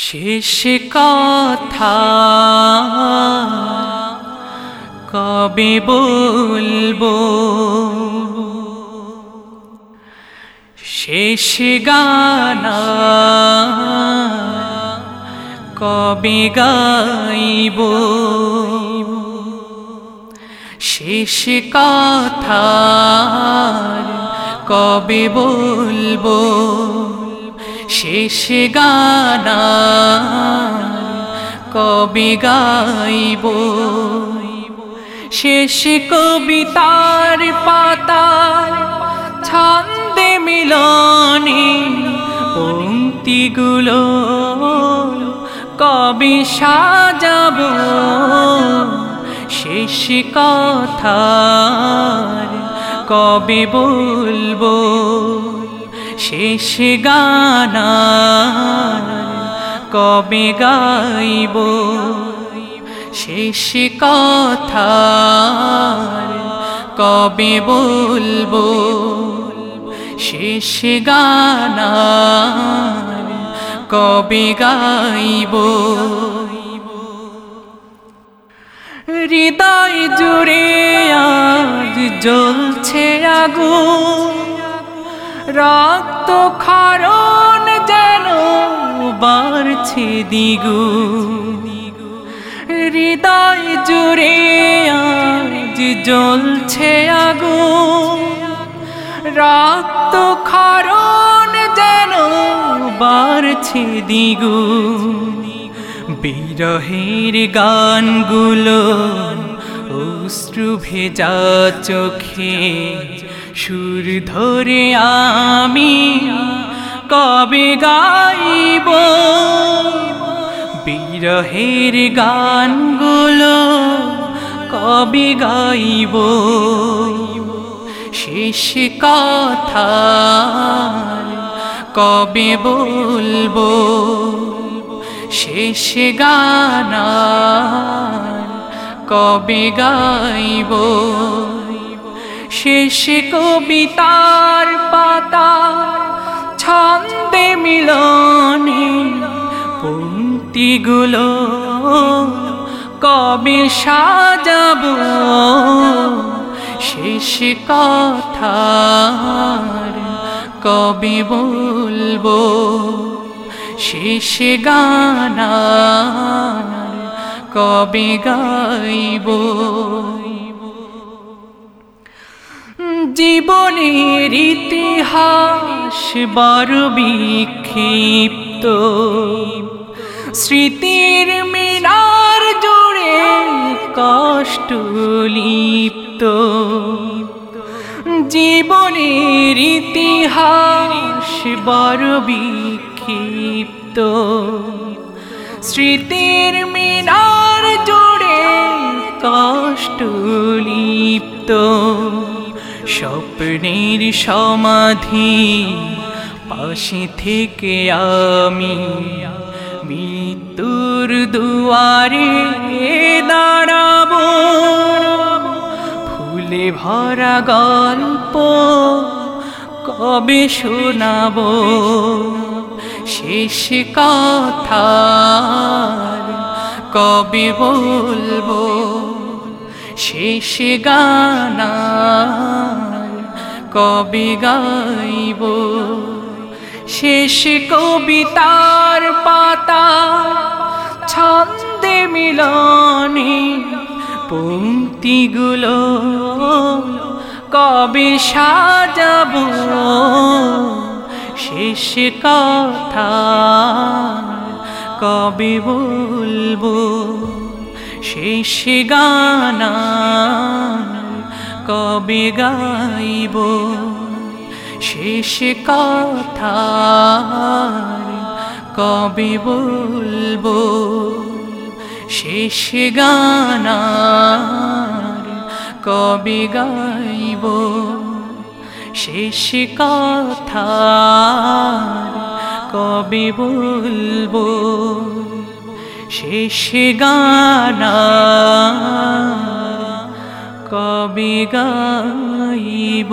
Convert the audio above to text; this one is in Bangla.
শেষ কথা। কবে বলব? শেষ গানা। কবে গাইব? শেষ কথা। কবে বলব? শেষ গানা কবে গাইব। শেষ কবিতার পাতার ছন্দে মিলনে পঙ্ক্তিগুলো কবে সাজাব। শেষ কথার কবে বলব। শেষ গানা কবে গাইব? শেষ কথা কবে বলব? শেষ গানা কবে গাইব? হৃদয় জুড়ে আজ জ্বলছে আগুন। রক্ত খরণ যেন বাড়ছে দিগু। হৃদয় জুড়ে আজ জ্বলছে আগু রক্ত খরণ যেন বাড়ছে দিগু। বিরহের গানগুলো অশ্রু ভেজা চোখে সুর ধরে আমি কবে গাইব? বিরহের গানগুলো কবে গাইব? শেষ কথা কবে বলব? শেষ গানা কবে গাইব? শেষ কবিতার পাতা, ছন্দে মিলনে পঙ্ক্তিগুলো কবে সাজাব? শেষ কথার কবে বলব? শেষ গানা কবে গাইব? জীবনের ইতিহাস বড় বিক্ষিপ্ত। স্মৃতির মিনার জুড়ে কষ্ট লিপ্ত। জীবনের ইতিহাস বড় বিক্ষিপ্ত। স্মৃতির মিনার জুড়ে কষ্ট লিপ্ত। স্বপ্নের সমাধি পাশে থেকে আমি মৃত্যুর দুয়ারে দাঁড়াবো। ফুলে ভরা গল্প কবে শোনাবো? শেষ কথা কবে বলব? শেষ গানা কবে গাইব। শেষ কবিতার পাতা ছন্দে মিলনে পঙ্ক্তিগুলো কবে সাজাব? শেষ কথা কবে বলব? শেষ গানা কবে গাইব? শেষ কথা কবে বলব? শেষ গানা কবে গাইব? শেষ কথা কবে বলব? শেষ গানা কবে গাইব।